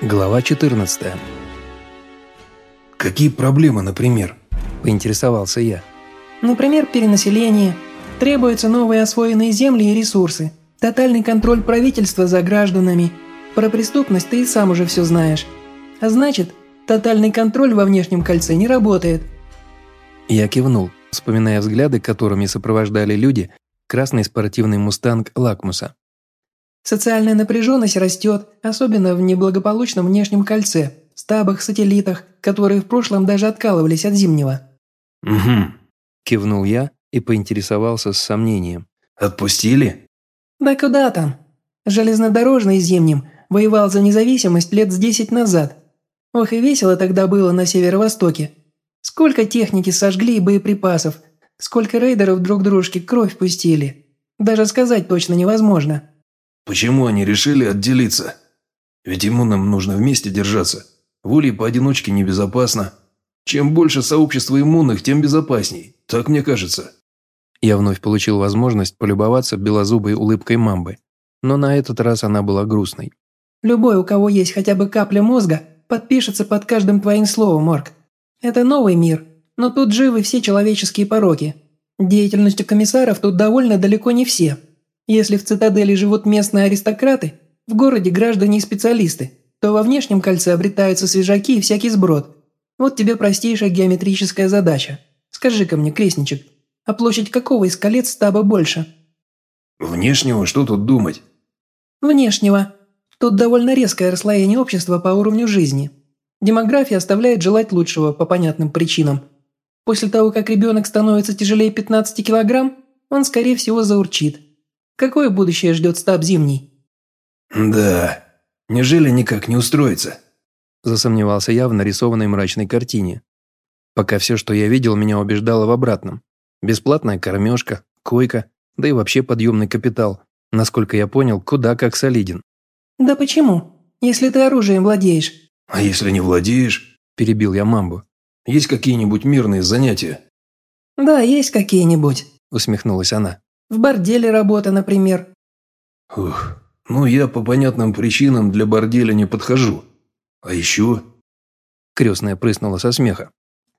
Глава 14. «Какие проблемы, например?» – поинтересовался я. Например, перенаселение. Требуются новые освоенные земли и ресурсы. Тотальный контроль правительства за гражданами. Про преступность ты и сам уже все знаешь. А значит, тотальный контроль во внешнем кольце не работает. Я кивнул, вспоминая взгляды, которыми сопровождали люди красный спортивный мустанг Лакмуса. Социальная напряженность растет, особенно в неблагополучном внешнем кольце, стабах, сателлитах, которые в прошлом даже откалывались от зимнего. «Угу», – кивнул я и поинтересовался с сомнением. «Отпустили?» «Да куда там? Железнодорожный зимним воевал за независимость лет с десять назад. Ох и весело тогда было на северо-востоке. Сколько техники сожгли и боеприпасов, сколько рейдеров друг дружке кровь пустили. Даже сказать точно невозможно». Почему они решили отделиться? Ведь иммунам нужно вместе держаться. Волей поодиночке небезопасно. Чем больше сообщества иммунных, тем безопасней. Так мне кажется. Я вновь получил возможность полюбоваться белозубой улыбкой мамбы. Но на этот раз она была грустной. «Любой, у кого есть хотя бы капля мозга, подпишется под каждым твоим словом, Морг. Это новый мир, но тут живы все человеческие пороки. Деятельностью комиссаров тут довольно далеко не все. Если в цитадели живут местные аристократы, в городе граждане и специалисты, то во внешнем кольце обретаются свежаки и всякий сброд. Вот тебе простейшая геометрическая задача. Скажи-ка мне, крестничек, а площадь какого из колец стаба больше? Внешнего что тут думать? Внешнего. Тут довольно резкое расслоение общества по уровню жизни. Демография оставляет желать лучшего по понятным причинам. После того, как ребенок становится тяжелее 15 килограмм, он, скорее всего, заурчит – Какое будущее ждет стаб зимний?» «Да, неужели никак не устроится?» Засомневался я в нарисованной мрачной картине. Пока все, что я видел, меня убеждало в обратном. Бесплатная кормежка, койка, да и вообще подъемный капитал. Насколько я понял, куда как солиден. «Да почему? Если ты оружием владеешь». «А если не владеешь?» – перебил я мамбу. «Есть какие-нибудь мирные занятия?» «Да, есть какие-нибудь», – усмехнулась она. В борделе работа, например». «Ух, ну я по понятным причинам для борделя не подхожу. А еще...» Крестная прыснула со смеха.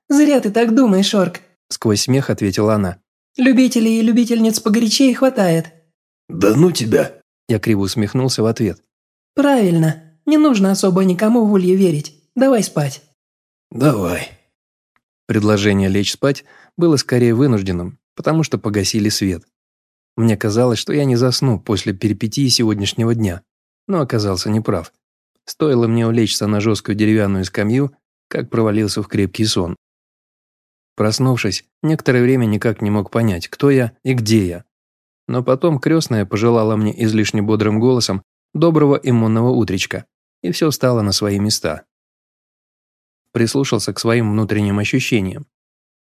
«Зря ты так думаешь, Орк», – сквозь смех ответила она. «Любителей и любительниц погорячее хватает». «Да ну тебя!» Я криво усмехнулся в ответ. «Правильно. Не нужно особо никому в улье верить. Давай спать». «Давай». Предложение лечь спать было скорее вынужденным, потому что погасили свет. Мне казалось, что я не засну после перипетии сегодняшнего дня, но оказался неправ. Стоило мне улечься на жесткую деревянную скамью, как провалился в крепкий сон. Проснувшись, некоторое время никак не мог понять, кто я и где я. Но потом крестная пожелала мне излишне бодрым голосом доброго иммунного утречка, и все стало на свои места. Прислушался к своим внутренним ощущениям.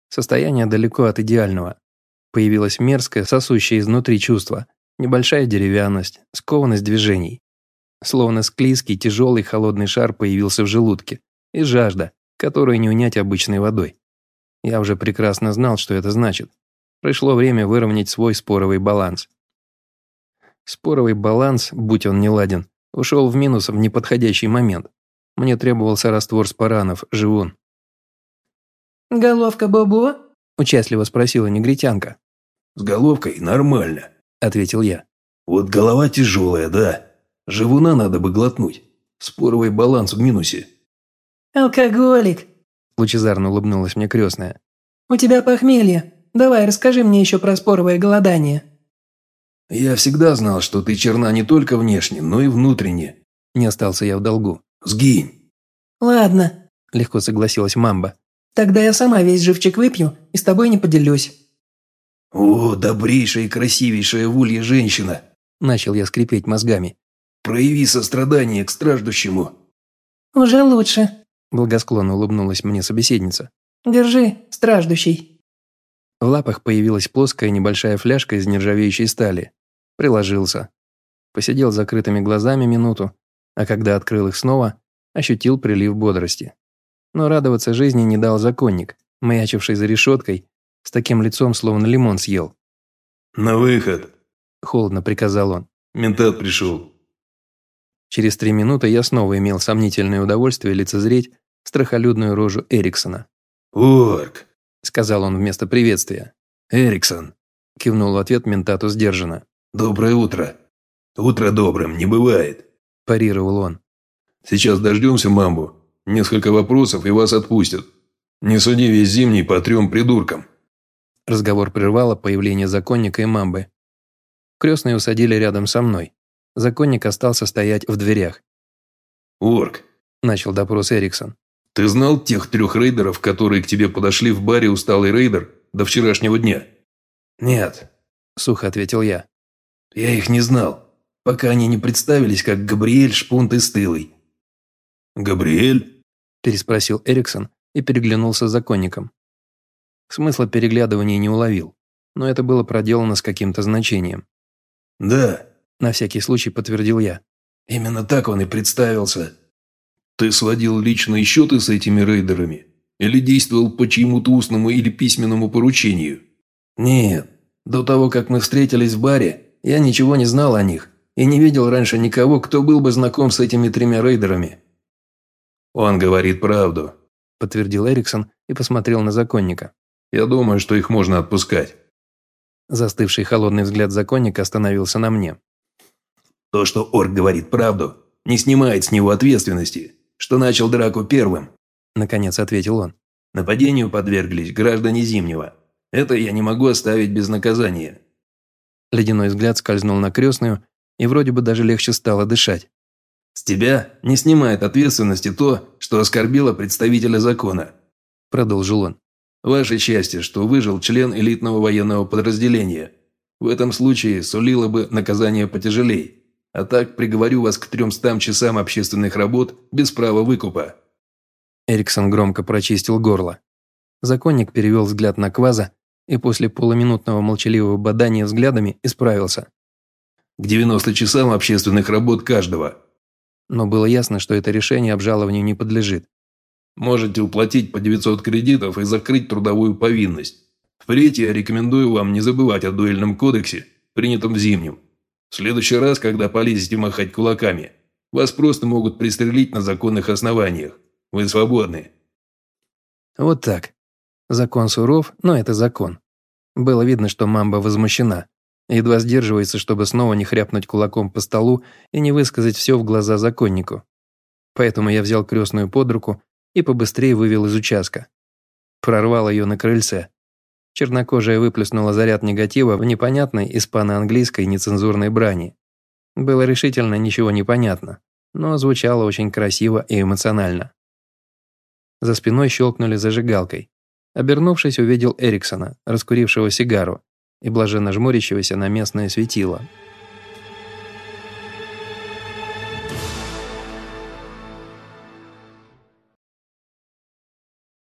Состояние далеко от идеального, Появилось мерзкое, сосущее изнутри чувство, небольшая деревянность, скованность движений. Словно склизкий, тяжелый, холодный шар появился в желудке. И жажда, которую не унять обычной водой. Я уже прекрасно знал, что это значит. Пришло время выровнять свой споровый баланс. Споровый баланс, будь он неладен, ушел в минус в неподходящий момент. Мне требовался раствор спаранов, живун. «Головка Бобо?» – участливо спросила негритянка. «С головкой нормально», – ответил я. «Вот голова тяжелая, да. Живуна надо бы глотнуть. Споровый баланс в минусе». «Алкоголик», – лучезарно улыбнулась мне крестная. «У тебя похмелье. Давай, расскажи мне еще про споровое голодание». «Я всегда знал, что ты черна не только внешне, но и внутренне». Не остался я в долгу. «Сгинь». «Ладно», – легко согласилась мамба. «Тогда я сама весь живчик выпью и с тобой не поделюсь». «О, добрейшая и красивейшая в улье женщина!» Начал я скрипеть мозгами. «Прояви сострадание к страждущему!» «Уже лучше», – благосклонно улыбнулась мне собеседница. «Держи, страждущий». В лапах появилась плоская небольшая фляжка из нержавеющей стали. Приложился. Посидел с закрытыми глазами минуту, а когда открыл их снова, ощутил прилив бодрости. Но радоваться жизни не дал законник, маячивший за решеткой с таким лицом, словно лимон съел. «На выход!» – холодно приказал он. «Ментат пришел». Через три минуты я снова имел сомнительное удовольствие лицезреть страхолюдную рожу Эриксона. «Орк!» – сказал он вместо приветствия. «Эриксон!» – кивнул в ответ ментату сдержанно. «Доброе утро!» «Утро добрым не бывает!» – парировал он. «Сейчас дождемся мамбу. Несколько вопросов и вас отпустят. Не суди весь зимний по трем придуркам!» Разговор прервало появление законника и мамбы. Крестные усадили рядом со мной. Законник остался стоять в дверях. «Орк!» – начал допрос Эриксон. «Ты знал тех трех рейдеров, которые к тебе подошли в баре «Усталый рейдер» до вчерашнего дня?» «Нет», – сухо ответил я. «Я их не знал, пока они не представились как Габриэль, Шпунт и Стылый». «Габриэль?» – переспросил Эриксон и переглянулся с законником. Смысла переглядывания не уловил, но это было проделано с каким-то значением. «Да», – на всякий случай подтвердил я. «Именно так он и представился. Ты сводил личные счеты с этими рейдерами? Или действовал по чьему-то устному или письменному поручению?» «Нет. До того, как мы встретились в баре, я ничего не знал о них и не видел раньше никого, кто был бы знаком с этими тремя рейдерами». «Он говорит правду», – подтвердил Эриксон и посмотрел на законника. «Я думаю, что их можно отпускать». Застывший холодный взгляд законника остановился на мне. «То, что Орк говорит правду, не снимает с него ответственности, что начал драку первым», – наконец ответил он. «Нападению подверглись граждане Зимнего. Это я не могу оставить без наказания». Ледяной взгляд скользнул на крестную, и вроде бы даже легче стало дышать. «С тебя не снимает ответственности то, что оскорбило представителя закона», – продолжил он. «Ваше счастье, что выжил член элитного военного подразделения. В этом случае сулило бы наказание потяжелей. А так приговорю вас к трёмстам часам общественных работ без права выкупа». Эриксон громко прочистил горло. Законник перевел взгляд на Кваза и после полуминутного молчаливого бодания взглядами исправился. «К 90 часам общественных работ каждого». Но было ясно, что это решение обжалованию не подлежит. «Можете уплатить по 900 кредитов и закрыть трудовую повинность. Впредь я рекомендую вам не забывать о дуэльном кодексе, принятом в зимнем. В следующий раз, когда полезете махать кулаками, вас просто могут пристрелить на законных основаниях. Вы свободны». Вот так. Закон суров, но это закон. Было видно, что мамба возмущена. Едва сдерживается, чтобы снова не хряпнуть кулаком по столу и не высказать все в глаза законнику. Поэтому я взял крестную под руку и побыстрее вывел из участка. Прорвал ее на крыльце. Чернокожая выплеснула заряд негатива в непонятной испано-английской нецензурной брани. Было решительно ничего не понятно, но звучало очень красиво и эмоционально. За спиной щелкнули зажигалкой. Обернувшись, увидел Эриксона, раскурившего сигару и блаженно жмурящегося на местное светило –